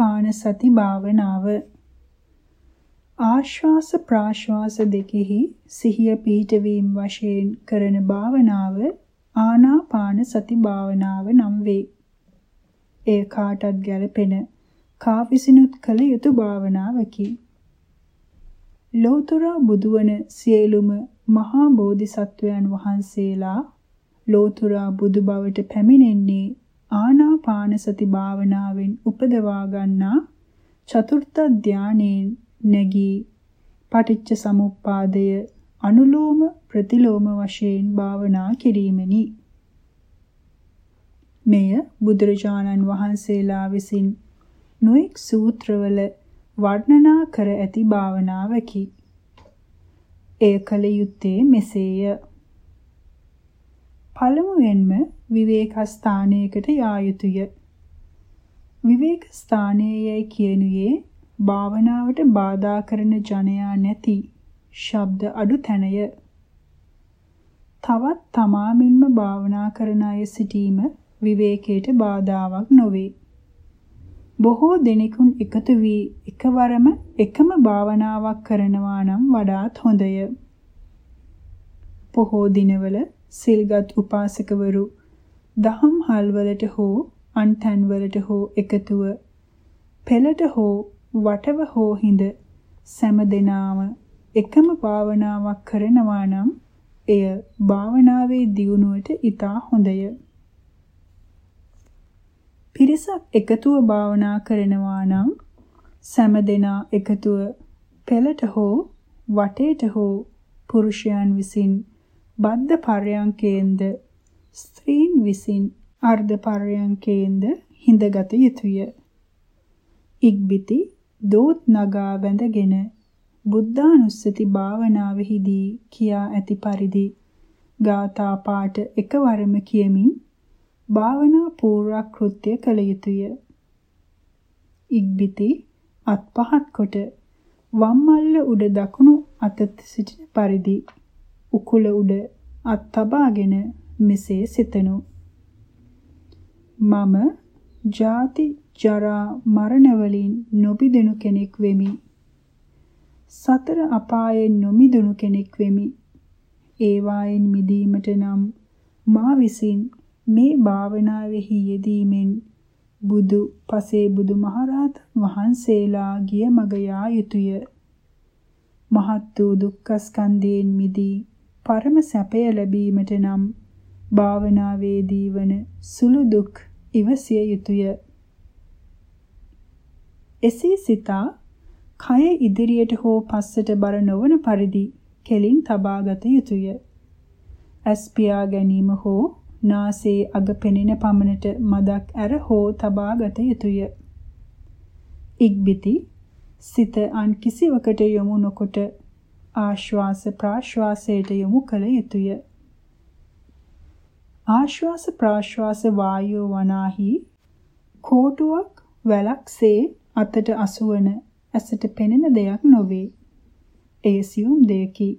ආනාපාන සති භාවනාව ආශ්වාස ප්‍රාශ්වාස දෙකෙහි සිහිය පිහිටවීම වශයෙන් කරන භාවනාව ආනාපාන සති භාවනාව නම් වේ. එය කාටත් ගැලපෙන කා විසිනුත් කළ යුතු භාවනාවකි. ලෝතර බුදුවන සියලුම මහා බෝධිසත්වයන් වහන්සේලා ලෝතර බුදු බවට පැමිණෙන්නේ ආනාපාන සති භාවනාවෙන් උපදවා ගන්නා චතුර්ථ ධානයෙන් නැගී පටිච්ච සමුප්පාදය අනුලෝම ප්‍රතිලෝම වශයෙන් භාවනා කිරීමෙනි. මෙය බුදුරජාණන් වහන්සේලා විසින් නොඑක් සූත්‍රවල වර්ණනා කර ඇති භාවනාවකි. එය කල යුත්තේ මෙසේය. පළමුවෙන්ම විවේක ස්ථානයකට යා යුතුය. විවේක ස්ථානයයි කියනුයේ භාවනාවට බාධා කරන ජනයා නැති ශබ්ද අඩු තැනය. තවත් තමාමින්ම භාවනා කරන අය සිටීම විවේකයට බාධාවක් නොවේ. බොහෝ දෙනෙකුන් එකතු වී එකවරම එකම භාවනාවක් කරනවා නම් වඩාත් හොඳය. පොහෝ දිනවල සිල්ගත් උපාසකවරු දහම් හල්වලට හෝ අන් තැන්වලට හෝ එකතුව පෙළට හෝ වටව හෝ හිඳ සෑම දිනාම එකම භාවනාවක් කරනවා නම් එය භාවනාවේ දියුණුවට ඊටා හොඳය. පිරිසක් එකතුව භාවනා කරනවා නම් සෑම දෙනා එකතුව පෙළට හෝ වටේට හෝ පුරුෂයන් විසින් බද්ධ පර්යංකේන්ද ස්ත්‍රීන් විසින් අර්ධ පර්යංකේන්ද හිඳගත යුතුය. ඉක්බිති දෝත් නගා වැඳගෙන බුද්ධානුස්සති භාවනාවෙහිදී කියා ඇති පරිදි ගාථා පාඨ එකවරම කියමින් භාවනා පූර්ව කෘත්‍ය කළ යුතුය. ඉක්බිති අත් පහත් කොට වම් මල්ල උඩ දකුණු අතට සිටින පරිදි උකුල උඩ අත් තබාගෙන මෙසේ සිතනු. මම ජාති ජරා මරණ වලින් නොබිදෙනු කෙනෙක් වෙමි. සතර අපායෙන් නොමිදුණු කෙනෙක් වෙමි. ඒවායින් මිදීමට නම් මා විසින් මේ භාවනාවෙහි යෙදීමෙන් බුදු පසේ බුදු මහරහත් වහන්සේලා ගිය මග යා යුතුය. මහත් වූ දුක්ඛ ස්කන්ධයෙන් මිදී පරම සැපය ලැබීමට නම් භාවනාවේදී වන සුළු දුක් ඉවසිය යුතුය. එසේ සිතා කය ඉදිරියට හෝ පස්සට බර නොවන පරිදි කෙලින් තබාගත යුතුය. ඇස් පියා ගැනීම හෝ නාසයේ අග පෙනෙන පමණට මදක් ඇර හෝ තබාගත යුතුය. ඉක්බිති සිත අන් කිසිවකට යොමු නොකොට ආශ්වාස ප්‍රාශ්වාසයට යොමු කළ යුතුය. ආශ්වාස ප්‍රාශ්වාස වායෝ වනාහි කෝටුවක් වැලක්සේ අතට අසුවන ඇසට පෙනෙන දෙයක් නොවේ. එය සියුම් දෙයකි.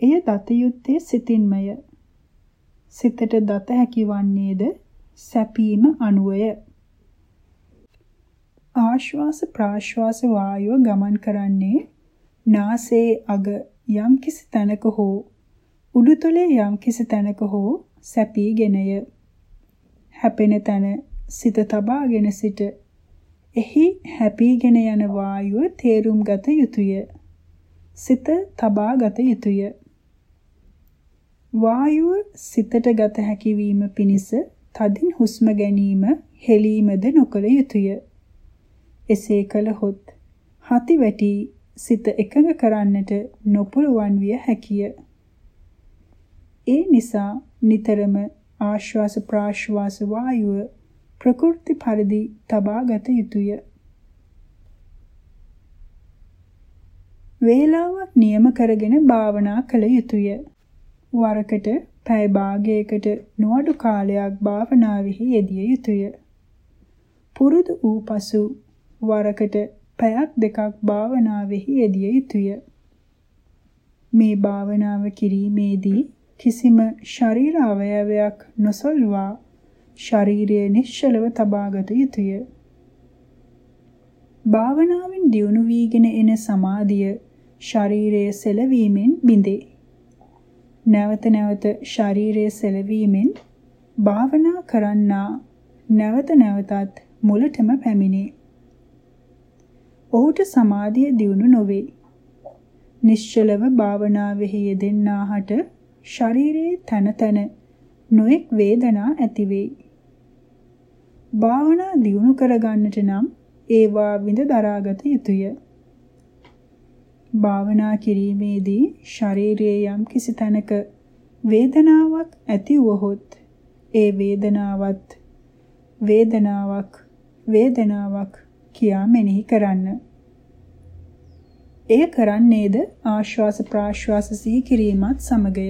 එය දත යුත්තේ සිතින්මය. සිතට දත හැකි වන්නේද සැපීම අනුවය. ආශ්වාස ප්‍රාශ්වාස වායුව ගමන් කරන්නේ නාසයේ අග යම්කිසි තැනක හෝ උඩුතලයේ යම්කිසි තැනක හෝ සැපීගෙනය. හැපෙන තැන සිත තබාගෙන සිට එහි හැපීගෙන යන වායුව තේරුම් ගත යුතුය. සිත තබා ගත යුතුය. වායුව සිතට ගත හැකි වීම පිණිස තදින් හුස්ම ගැනීම හෙලීමද නොකළ යුතුය. එසේ කළහොත් හති වැටි සිත එකඟ කරන්නට නොපුළුවන් විය හැකිය. ඒ නිසා නිතරම ආශ්වාස ප්‍රාශ්වාස වායුව ප්‍රකෘති පරිදි තබා ගත යුතුය. වේලාවක් නියම කරගෙන භාවනා කළ යුතුය. වරකට පැය භාගයකට නොඅඩු කාලයක් භාවනාවෙහි යෙදිය යුතුය. පුරුදු වූ පසු වරකට පැයක් දෙකක් භාවනාවෙහි යෙදිය යුතුය. මේ භාවනාව කිරීමේදී කිසිම ශරීර අවයවයක් නොසල්වා ශරීරයේ නිශ්චලව තබාගත යුතුය. භාවනාවෙන් දියුණු වීගෙන එන සමාධිය ශරීරයේ සෙලවීමෙන් බිඳේ. නැවත නැවත ශරීරයේ සෙලවීමෙන් භාවනා කරන්නා නැවත නැවතත් මුලටම පැමිණේ. ඔහුට සමාධිය දියුණු නොවේ. නිශ්චලව භාවනාවෙහි යෙදෙන්නාහට ශරීරයේ තන තන නොඑක් වේදනා ඇති වෙයි. භාවනා දියුණු කරගන්නට නම් ඒවා විඳ දරාගත යුතුය. භාවනා කිරීමේදී ශරීරයේ යම් කිසි තැනක වේදනාවක් ඇති වුවහොත් ඒ වේදනාවත් වේදනාවක් වේදනාවක් කියා මෙනෙහි කරන්න. එය කරන්නේද ආශ්වාස ප්‍රාශ්වාස සිහි කිරීමත් සමගය.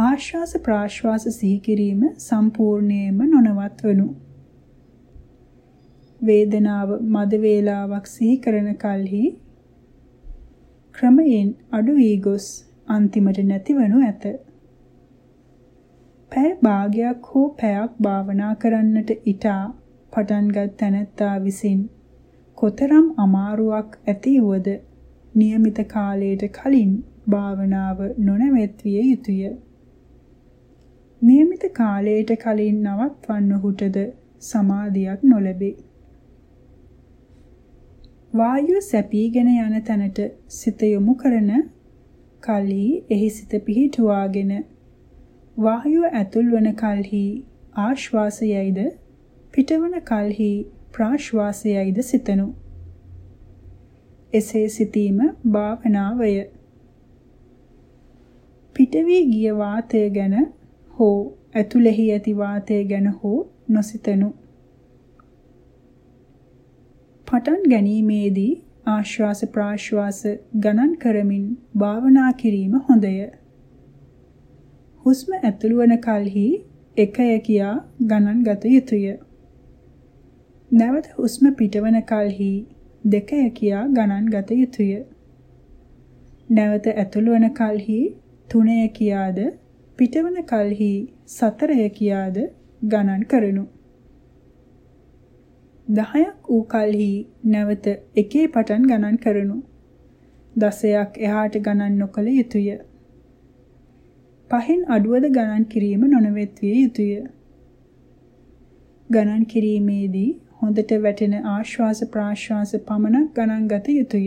ආශ්වාස ප්‍රාශ්වාස සිහි කිරීම සම්පූර්ණයෙන්ම නොනවත් වනු. වේදනාව මද වේලාවක් සිහි කරන කලෙහි ක්‍රමයෙන් අඩු වී ගොස් අන්තිමට නැතිවනු ඇත. පැය භාගයක් හෝ පැයක් භාවනා කරන්නට ඊටා පටන්ගත් තැනැත්තා විසින් කොතරම් අමාරුවක් ඇති වුවද નિયમિત කාලයට කලින් භාවනාව නොනැවැත්විය යුතුය. નિયમિત කාලයට කලින් නවත්වන්නහුටද සමාධියක් නොලැබේ. වායුව සැපීගෙන යන තැනට සිත යොමු කරන කලී එහි සිත පිහිටුවාගෙන වායුව ඇතුල් වන කලෙහි ආශ්වාසයයිද පිටවන කලෙහි ප්‍රාශ්වාසයයිද සිතනු. එසේ සිටීම භාවනාවය. පිටවී ගිය වාතය ගැන හෝ ඇතුළෙහි ඇති වාතය ගැන හෝ නොසිතනු. පටන් ගැනීමේදී ආශ්වාස ප්‍රාශ්වාස ගණන් කරමින් භාවනා කිරීම හොඳය. හුස්ම ඇතුළු වන කලෙහි එකය කියා ගණන් ගත යුතුය. නැවත හුස්ම පිටවන කලෙහි දෙකය කියා ගණන් ගත යුතුය. නැවත ඇතුළු වන කලෙහි තුනය කියාද පිටවන කලෙහි සතරය කියාද ගණන් කරනු. දහයක් වූ කලෙහි නැවත එකේ පටන් ගණන් කරනු. දසයක් එහාට ගණන් නොකළ යුතුය. පහෙන් අඩුවද ගණන් කිරීම නොනවත්විය යුතුය. ගණන් කිරීමේදී හොඳට වැටෙන ආශ්වාස ප්‍රාශ්වාස පමණක් ගණන් ගත යුතුය.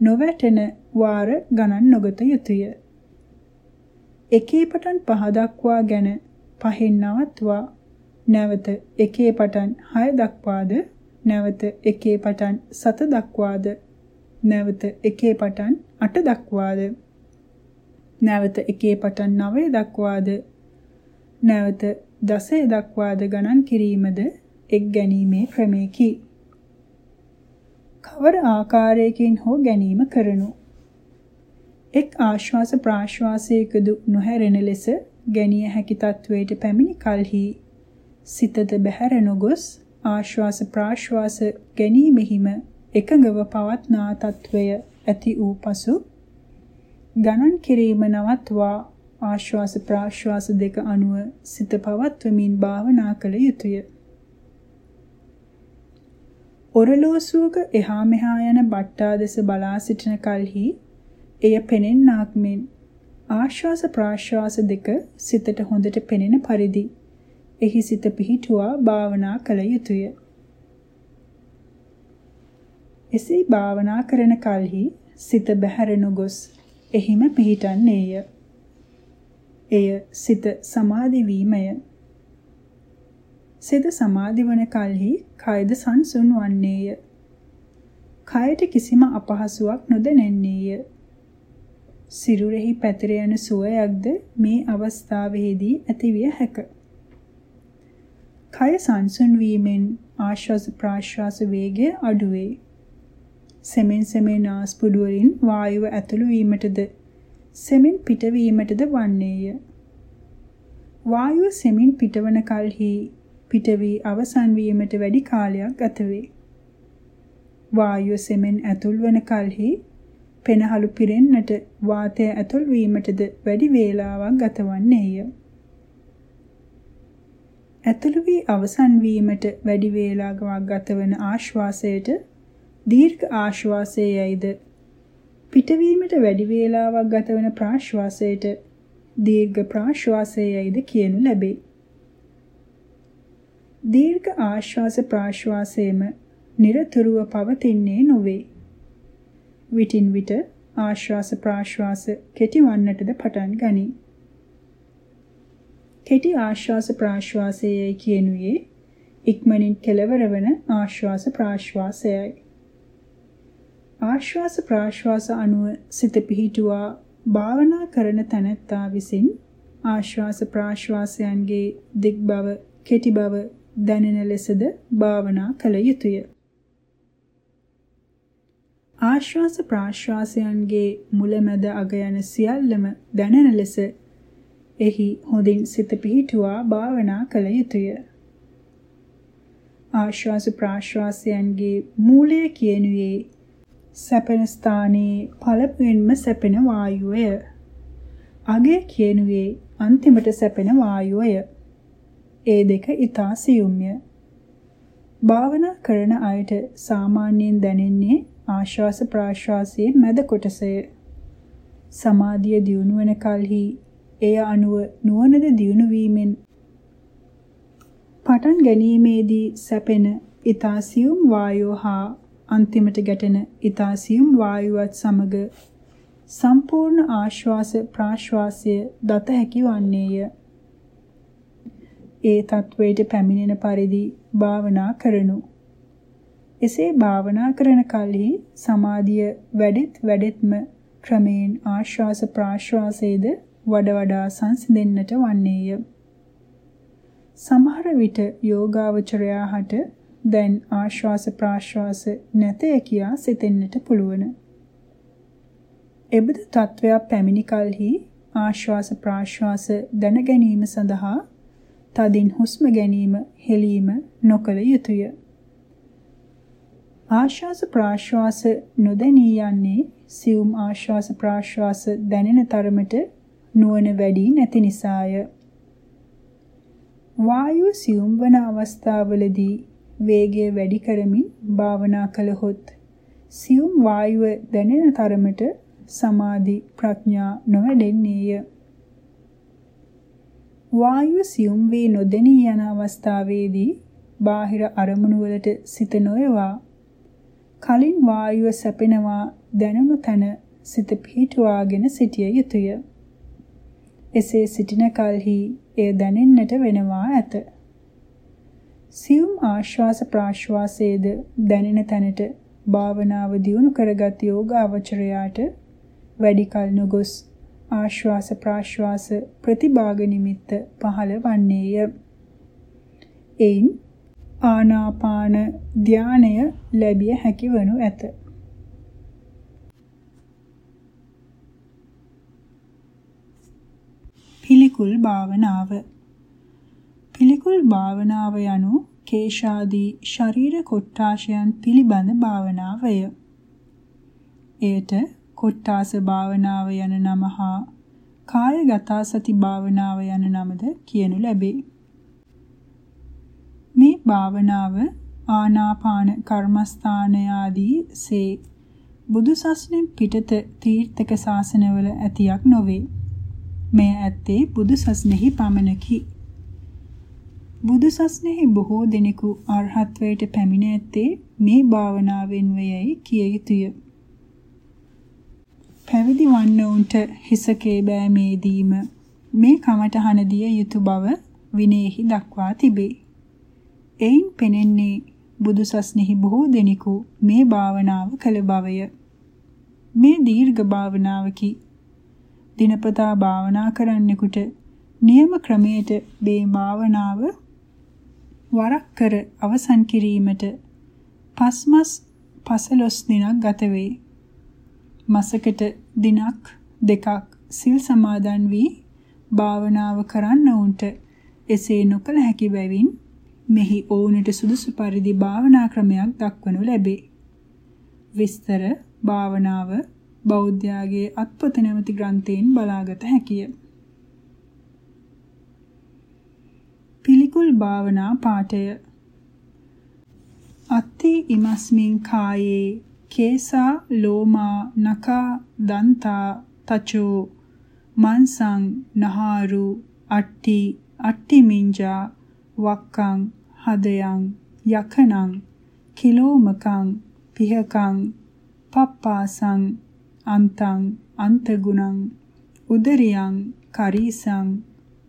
නොවැටෙන වාර ගණන් නොගත යුතුය. එකේ පටන් පහ දක්වා ගැන පහෙන් නවත්වා. නැවත එකේ පටන් 6 දක්වාද? නැවත එකේ පටන් 7 දක්වාද? නැවත එකේ පටන් 8 දක්වාද? නැවත එකේ පටන් 9 දක්වාද? නැවත 10 දක්වාද ගණන් කිරීමද? එක් ගැනීමේ ක්‍රමයකි. කවර ආකාරයකින් හෝ ගැනීම කරනු එක් ආශ්වාස ප්‍රාශ්වාසයකදු නොහැරෙන ලෙස ගැනිය හැකි තත්වයට පැමිණි කලෙහි සිතද බැහැර නොගොස් ආශ්වාස ප්‍රාශ්වාස ගැනීමෙහිම එකඟව පවත්නා තත්වය ඇති වූ පසු ගණන් කිරීම නවත්වා ආශ්වාස ප්‍රාශ්වාස දෙක අනුව සිත පවත්වමින් භාවනා කළ යුතුය. ඔරලෝසුවක එහා මෙහා යන බට්ටා දෙස බලා සිටින කලෙහි එය පෙනෙන්නාක් මෙන් ආශ්වාස ප්‍රාශ්වාස දෙක සිතට හොඳට පෙනෙන පරිදි එහි සිත පිහිටුවා භාවනා කළ යුතුය. එසේ භාවනා කරන කලෙහි සිත බැහැර නොගොස් එහිම පිහිටන්නේය. එය සිත සමාධි වීමය. සිත සමාධි වන කලෙහි කයද සංසුන් වන්නේය. කයට කිසිම අපහසුාවක් නොදැනෙන්නේය. සිරුරෙහි පැතිර යන සුවයක්ද මේ අවස්ථාවේදී ඇතිවිය හැක. කය සංසුන් වීමෙන් ආශ්වාස ප්‍රාශ්වාස වේගය අඩුවේ. සෙමෙන් සෙමෙන් නාස්පුඩු වලින් වායුව ඇතුළු වීමටද සෙමින් පිටවීමටද වන්නේය. වායුව සෙමින් පිටවන කලෙහි පිටවී අවසන් වීමට වැඩි කාලයක් ගත වේ. වායුව සෙමෙන් ඇතුල් වන කලෙහි පෙනහළු පිරෙන්නට වාතය ඇතුල් වීමටද වැඩි වේලාවක් ගතවන්නේය. ඇතුළු වී අවසන් වීමට වැඩි වේලාවක් ගතවන ආශ්වාසයට දීර්ඝ ආශ්වාසයයිද පිටවීමට වැඩි වේලාවක් ගතවන ප්‍රාශ්වාසයට දීර්ඝ ප්‍රාශ්වාසයයිද කියනු ලැබේ. දීර්ඝ ආශ්වාස ප්‍රාශ්වාසයේම নিরතුරුව පවතින්නේ නොවේ. විටින් විට ආශ්වාස ප්‍රාශ්වාස කෙටිවන්නටද පටන් ගනී. කෙටි ආශ්වාස ප්‍රාශ්වාසයයි කියනුවේ ඉක්මනින් කෙලවර වන ආශ්වාස ප්‍රාශ්වාසයයි. ආශ්වාස ප්‍රාශ්වාස අනුව සිත පිහිටුවා භාවනා කරන තැනැත්තා විසින් ආශ්වාස ප්‍රාශ්වාසයන්ගේ දික් බව කෙටි බව දැනෙන ලෙසද භාවනා කළ යුතුය. ආශ්වාස ප්‍රාශ්වාසයන්ගේ මුලැමැද අග යන සියල්ලම දැනෙන ලෙස එහි හොඳින් සිත පිහිටුවා භාවනා කළ යුතුය. ආශ්වාස ප්‍රාශ්වාසයන්ගේ මූලය කියනුවේ සැපෙන ස්ථානයේ පළමුවෙන්ම සැපෙන වායුවය. අගය කියනුවේ අන්තිමට සැපෙන වායුවය. ඒ දෙක ඊතා සියුම්ය. භාවනා කරන අයට සාමාන්‍යයෙන් දැනෙන්නේ ආශ්වාස ප්‍රාශ්වාසයේ මැද කොටසය. සමාධිය දියුණු වන කලෙහි එය අනුව නුවණද දියුණු වීමෙන් පටන් ගැනීමේදී සැපෙන ඊතාසියුම් වායෝ හා අන්තිමට ගැටෙන ඊතාසියුම් වායුවත් සමග සම්පූර්ණ ආශ්වාස ප්‍රාශ්වාසය දත හැකි වන්නේය. ඒ තත්වයට පැමිණෙන පරිදි භාවනා කරනු. එසේ භාවනා කරන කලෙහි සමාධිය වැඩෙත් වැඩෙත්ම ක්‍රමයෙන් ආශ්වාස ප්‍රාශ්වාසයේද වඩ වඩා සංසිඳෙන්නට වන්නේය. සමහර විට යෝගාවචරයා හට දැන් ආශ්වාස ප්‍රාශ්වාස නැතය කියා සිතෙන්නට පුළුවන්. එබඳු තත්වයක් පැමිණි කලෙහි ආශ්වාස ප්‍රාශ්වාස දැන ගැනීම සඳහා තදින් හුස්ම ගැනීම හෙලීම නොකළ යුතුය. ආශ්වාස ප්‍රාශ්වාස නොදැනී යන්නේ සියුම් ආශ්වාස ප්‍රාශ්වාස දැනෙන තරමට නුවණ වැඩි නැති නිසාය. වායුව සියුම් වන අවස්ථාවලදී වේගය වැඩි කරමින් භාවනා කළහොත් සියුම් වායුව දැනෙන තරමට සමාධි ප්‍රඥා නොවැඩෙන්නේය. වායුව සියුම් වී නොදෙනී යන අවස්ථාවේදී බාහිර අරමුණු වලට සිත නොයවා කලින් වායුව සැපෙනවා දැනුණු තැන සිත පිහිටුවාගෙන සිටිය යුතුය. එසේ සිටින කලෙහි එය දැනෙන්නට වෙනවා ඇත. සියුම් ආශ්වාස ප්‍රාශ්වාසයේද දැනෙන තැනට භාවනාව දියුණු කරගත් යෝගාවචරයාට වැඩි කල නොගොස් ආශ්වාස ප්‍රාශ්වාස ප්‍රතිභාග නිමිත්ත පහළ වන්නේය. එයින් ආනාපාන ධානය ලැබිය හැකි වනු ඇත. පිළිකුල් භාවනාව පිළිකුල් භාවනාව යනු කේශාදී ශරීර කොට්ටාශයන් පිළිබඳ භාවනාවය. එයට කොට්ටාස භාවනාව යන නම හා කායගත සති භාවනාව යන නමද කියනු ලැබේ. මේ භාවනාව ආනාපාන කර්මස්ථාන ආදී සේ බුදුසසුනෙන් පිටත තීර්ථක ශාසනවල ඇතියක් නොවේ. මෙය ඇත්තේ බුදු සසුනේහි පමණකි. බුදු සසුනේහි බොහෝ දෙනෙකු අරහත්වයට පැමිණ ඇත්තේ මේ භාවනාවෙන් වේයයි කිය යුතුය. පැවිදි වන්නවුන්ට හිසකේ බෑමේදීම මේ කමටහන දිය යුතු බව විනයෙහි දක්වා තිබේ. එයින් පෙනෙන්නේ බුදු සසුනේහි බොහෝ දෙනෙකු මේ භාවනාව කළ බවය. මේ දීර්ඝ භාවනාවකි දිනපතා භාවනා කරන්නෙකුට නියම ක්‍රමයට මේ භාවනාව වරක් කර අවසන් කිරීමට පස්මස් පසළොස් දිනක් ගත වේ. මාසකට දිනක් දෙකක් සිල් සමාදන් වී භාවනාව කරන්න උන්ට එසේ නොකළ හැකි බැවින් මෙහි ඔවුනට සුදුසු පරිදි භාවනා ක්‍රමයක් දක්වනු ලැබේ. විස්තර භාවනාව බෞද්ධයාගේ අත්පොත නැමැති ග්‍රන්ථයෙන් බලාගත හැකිය. පිළිකුල් භාවනා පාඨය අත්ති ඉමස්මින් කායේ කේසා ලෝමා නකා දන්තා තචෝ මන්සං නහාරු අට්ටි අට්ටි මිංජා වක්කං හදයන් යකනං කිලෝමකං පිහකං පප්පාසං අන්තං අන්තගුණං උදරියං කරීසං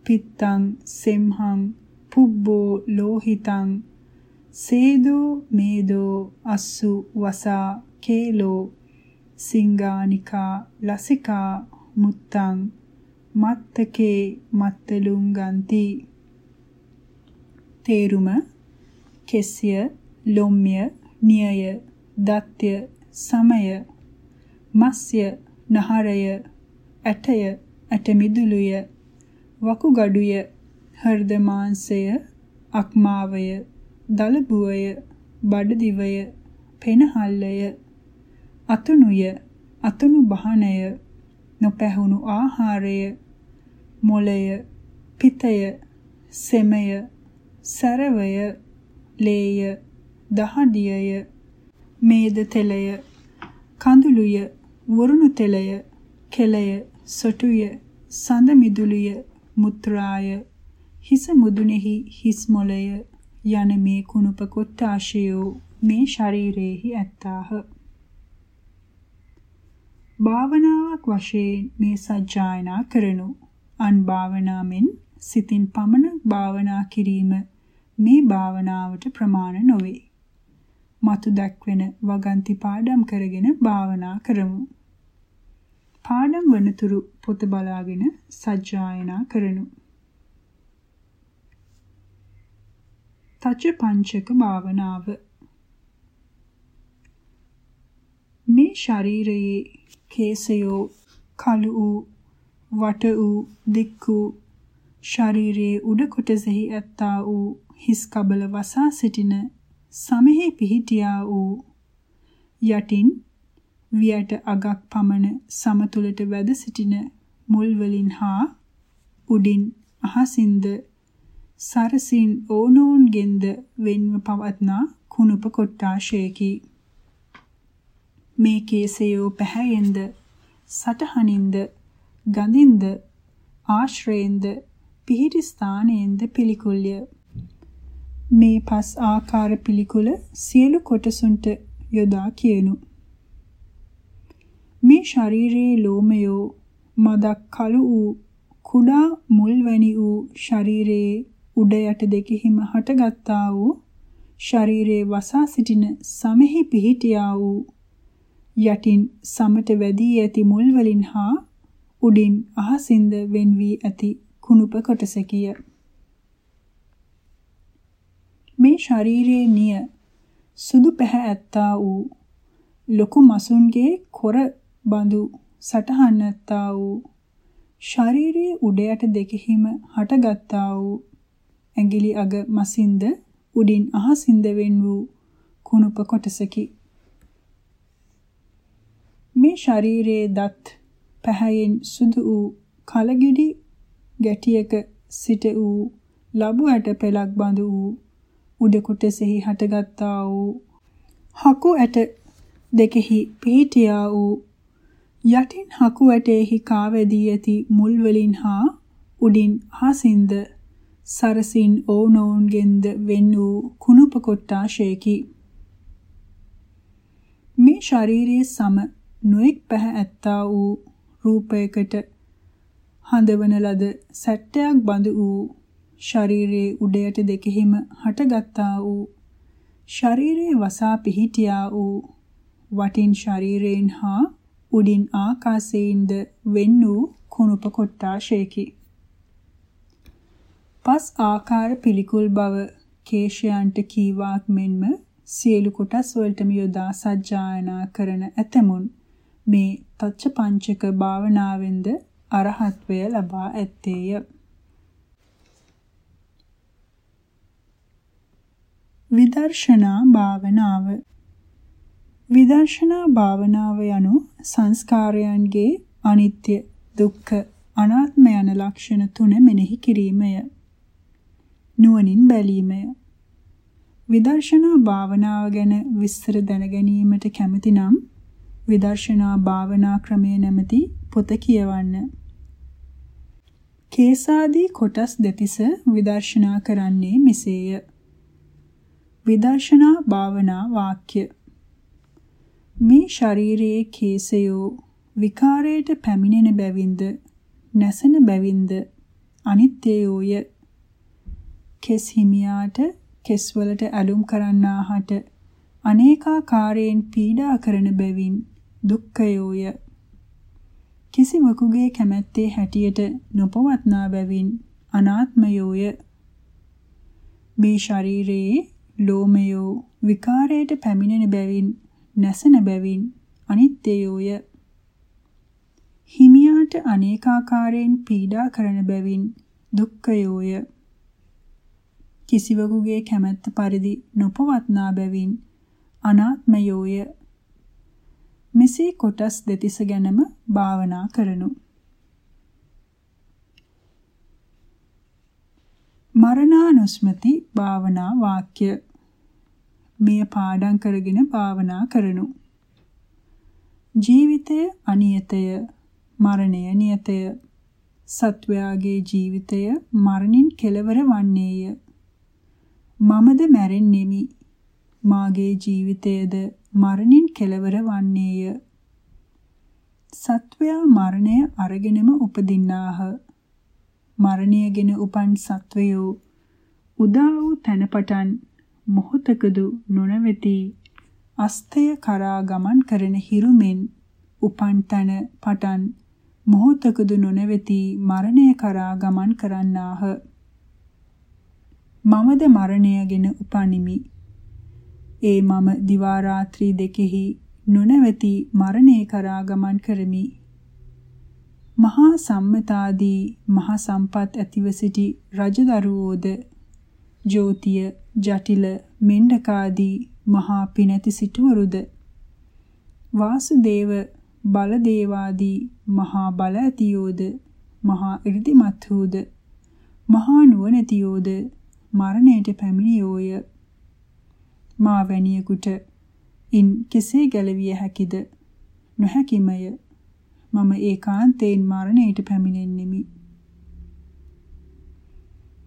පිත්තං සෙම්හං පුබ්බෝ ලෝහිතං සේදෝ මේදෝ අස්සු වසා කේලෝ සිංගානිකා ලසිකා මුත්තං මත්තකේ මත්තලුං ගන්ති තේරුම කෙස්ය ලොම්ය නියය දත්‍ය සමය මස්ය නහරය ඇටය ඇටමිදුලුය වකුගඩුය හෘද මාංශය අක්මාවය දලබුවය බඩදිවය පෙනහල්ලය අතුණුය අතුණු බහණය නොපැහුණු ආහාරය මොළය පිතය සෙමය සරවය ලේය දහඩියය මේද තෙලය කඳුළුය වරුණු තෙලය කෙලය සොටුය සඳ මිදුලිය මුත්‍රාය හිස මුදුනේහි හිස් මොළය යන මේ කුණුප කොට්ටාශයෝ මේ ශරීරයේහි ඇත්තාහ. භාවනාවක් වශයෙන් මේ සජ්ජායනා කරනු අන් භාවනාවෙන් සිතින් පමණ භාවනා කිරීම මේ භාවනාවට ප්‍රමාණ නොවේ. මතු දැක්වෙන වගන්ති පාඩම් කරගෙන භාවනා කරමු. පාඩම් වනතුරු පොත බලාගෙන සජ්ජායනා කරනු. තච පංචක භාවනාව මේ ශරීරයේ කේසයෝ කළු වූ වට වූ දික් වූ ශරීරයේ උඩ කොටසෙහි ඇත්තා වූ හිස් කබල වසා සිටින සමෙහි පිහිටියා වූ යටින් වියට අගක් පමණ සමතුලට වැද සිටින මුල් වලින් හා උඩින් අහසින්ද සරසින් ඕනෝන්ගෙන්ද වෙන්ව පවත්නා කුණුප කොට්ටාශයකි. මේ කේසයෝ පැහැයෙන්ද සටහනින්ද ගඳින්ද ආශ්‍රයෙන්ද පිහිටි ස්ථානයෙන්ද පිළිකුල්ය. මේ පස් ආකාර පිළිකුල සියලු කොටසුන්ට යොදා කියනු. මේ ශරීරයේ ලෝමයෝ මදක් කළු වූ කුඩා මුල් වැනි වූ ශරීරයේ උඩ යට දෙකෙහිම හටගත්තා වූ ශරීරයේ වසා සිටින සමෙහි පිහිටියා වූ යටින් සමට වැදී ඇති මුල් වලින් හා උඩින් අහසින්ද වෙන් වී ඇති කුණුප කොටසකිය. මේ ශරීරයේ නිය සුදු පැහැ ඇත්තා වූ ලොකු මසුන්ගේ කොර බඳු සටහන් ඇත්තා වූ ශරීරයේ උඩ යට දෙකෙහිම හටගත්තා වූ ඇඟිලි අග මසින්ද උඩින් අහසින්ද වෙන් වූ කුණුප කොටසකි. මේ ශරීරයේ දත් පැහැයෙන් සුදු වූ කලගෙඩි ගැටියක සිට වූ ලබු ඇට පෙලක් බඳු වූ උඩ කොටසෙහි හටගත්තා වූ හකු ඇට දෙකෙහි පිහිටියා වූ යටින් හකු ඇටෙහි කාවැදී ඇති මුල් වලින් හා උඩින් හසින්ද සරසින් ඕනෝන්ගෙන්ද වෙන් වූ කුණුප කොට්ටාශයකි. මේ ශාරීරියේ සම නොඑක් පැහැ ඇත්තා වූ රූපයකට හඳවන ලද සැට්ටයක් බඳු වූ ශරීරයේ උඩයට දෙකෙහිම හටගත්තා වූ ශරීරයේ වසා පිහිටියා වූ වටින් ශරීරයෙන් හා උඩින් ආකාශයෙන්ද වෙන් වූ කුණුප කොට්ටාශයකි. පස් ආකාර පිළිකුල් බව කේශයන්ට කීවාක් මෙන්ම සියලු කොටස් වලටම යොදා සජ්ජායනා කරන ඇතමුන් මේ තච්ච පංචක භාවනාවෙන්ද අරහත්වය ලබා ඇත්තේය. විදර්ශනා භාවනාව විදර්ශනා භාවනාව යනු සංස්කාරයන්ගේ අනිත්‍ය දුක්ඛ අනාත්ම යන ලක්ෂණ තුන මෙනෙහි කිරීමය. නුවණින් බැලීමය. විදර්ශනා භාවනාව ගැන විස්තර දැන ගැනීමට කැමති නම් විදර්ශනා භාවනා ක්‍රමය නැමැති පොත කියවන්න. කේසාදී කොටස් දෙතිස විදර්ශනා කරන්නේ මෙසේය. විදර්ශනා භාවනා වාක්‍ය මේ ශරීරයේ කේසයෝ විකාරයට පැමිණෙන බැවින්ද නැසෙන බැවින්ද අනිත්‍යයෝය කෙස් හිමියාට කෙස්වලට ඇලුම් කරන්නාහට අනේකාකාරයෙන් පීඩා කරන බැවින් දුක්ඛයෝය කිසිවෙකුගේ කැමැත්තේ හැටියට නොපවත්නා බැවින් අනාත්මයෝය මේ ශරීරයේ ලෝමයෝ විකාරයට පැමිණෙන බැවින් නැසෙන බැවින් අනිත්‍යයෝය හිමියාට අනේකාකාරයෙන් පීඩා කරන බැවින් දුක්ඛයෝය කිසිවෙකුගේ කැමැත්ත පරිදි නොපවත්නා බැවින් අනාත්මයෝය මෙසේ කොටස් දෙතිස ගැනම භාවනා කරනු මරණානුස්මති භාවනා වාක්‍ය මෙය පාඩම් කරගෙන භාවනා කරනු. ජීවිතය අනියතය, මරණය නියතය. සත්වයාගේ ජීවිතය මරණින් කෙලවර වන්නේය. මමද මැරෙන්නෙමි. මාගේ ජීවිතයද මරණින් කෙලවර වන්නේය. සත්වයා මරණය අරගෙනම උපදින්නාහ. මරණයගෙන උපන් සත්වයෝ උදා වූ තැන පටන් මොහොතකදු නොනවති අස්තය කරා ගමන් කරන හිරුමෙන් උපන් තන පටන් මොහොතකදු නොනවති මරණය කරා ගමන් කරන්නාහ මමද මරණයගෙන උපනිමි ඒ මම දිවා රාත්‍රී දෙකෙහි නොනවති මරණය කරා ගමන් කරමි. මහා සම්මතාදී මහා සම්පත් ඇතිව සිටි රජදරුවෝද ජෝතිය ජටිල මෙණ්ඩකාදී මහා පිනැති සිටුවරුද වාසුදේව බලදේවාදී මහා බල ඇතියෝද මහා 이르දිමත් වූද මහා නුවණැතියෝද මරණයට පැමිණියෝය. මා වැණියෙකුට ඉන් කෙසේ ගැලවිය හැකිද? නොහැකිමය. මම ඒකාන්තයෙන් මරණයට පැමිණෙන්නෙමි.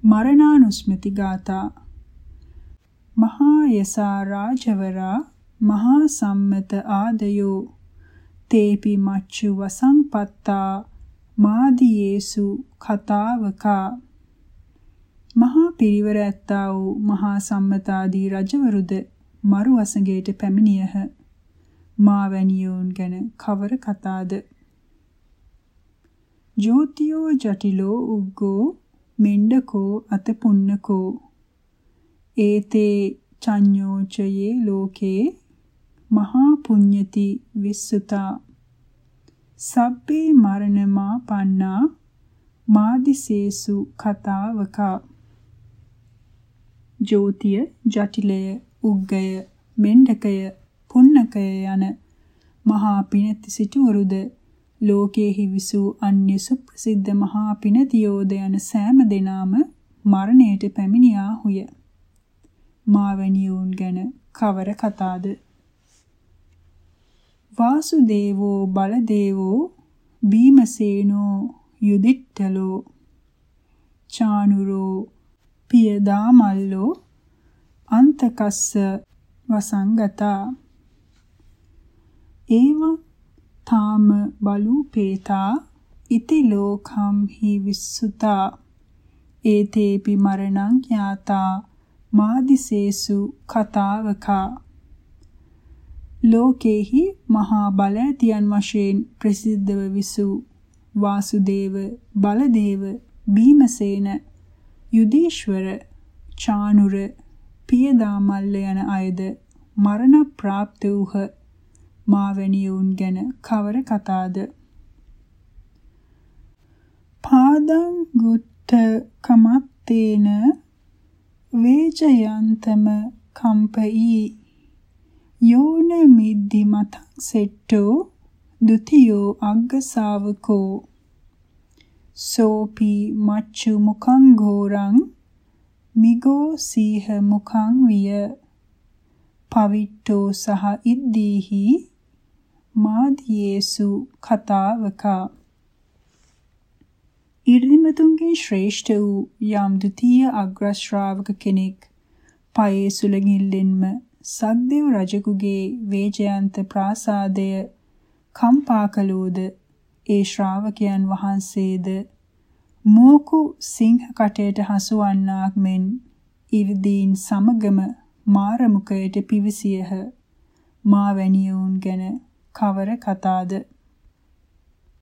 මරණානුස්මති ගාථා. මහා යසා රාජවරා මහා සම්මත ආදයෝ තේපි මච්චු වසංපත්තා මාදීයේසු කතාවකා. මහා පිරිවර ඇත්තා වූ මහා සම්මතාදී රජවරුද මරු වසඟයට පැමිණියහ. මා වැනියෝන් ගැන කවර කතාද? ජෝතියෝ ජටිලෝ උග්ගෝ මෙණ්ඩකෝ අතපුන්නකෝ. ඒතේ චඤ්ඤෝචයේ ලෝකේ මහා පුඤ්ඤති විස්සුතා. සබ්බේ මරණමා පන්නා මාදිසේසු කතාවකා. ජෝතිය ජටිලය උග්ගය මෙණ්ඩකය පුන්නකය යන මහා පිනති සිටුවරුද ලෝකේහි විසූ අන්‍ය සුප්‍රසිද්ධ මහා පිනතියෝද යන සෑම දෙනාම මරණයට පැමිණියාහුය. මාවැනියුන් ගැන කවර කතාද? වාසුදේවෝ බලදේවෝ භීමසේනෝ යුදිට්ඨලෝ චානුරෝ පියදාමල්ලෝ අන්තකස්ස වසංගතා. ඒව තාම බලූපේතා ඉති ලෝකම් හි විස්සුතා. ඒතේපි මරණං ඥාතා මාදිසේසු කතාවකා. ලෝකේහි මහා බල ඇතියන් වශයෙන් ප්‍රසිද්ධව විසූ වාසුදේව බලදේව භීමසේන යුදීශ්වර චානුර පියදාමල්ල යන අයද මරණ ප්‍රාප්ත වූහ. මාවැනියුන් ගැන කවර කතාද? පාදං ගුත්ත කමත්තේන වේජයන්තම කම්පයි. යෝන මිද්දි මතං සෙට්ටෝ ဒ ුතියෝ අග්ග ශාවකෝ සෝපි මච්චු මුඛං ඝෝරං මිගෝ සීහ මුඛං විය. පවිට්ටෝ සහ ඉද්දීහි මාදියේසු කතාවකා. ඉර්ධිමතුන්ගෙන් ශ්‍රේෂ්ඨ වූ යම් ද්විතීය අග්‍ර ශ්‍රාවක කෙනෙක් පයේ සුලගිල්ලෙන්ම සක්දෙව් රජකුගේ වේජයන්ත ප්‍රාසාදය කම්පා කළෝද? ඒ ශ්‍රාවකයන් වහන්සේද? මෝකු සිංහ කටයට හසුවන්නාක් මෙන් ඉර්දීන් සමගම මාරමුකයට පිවිසියහ. මා වැනියුන් ගැන කවර කතාද?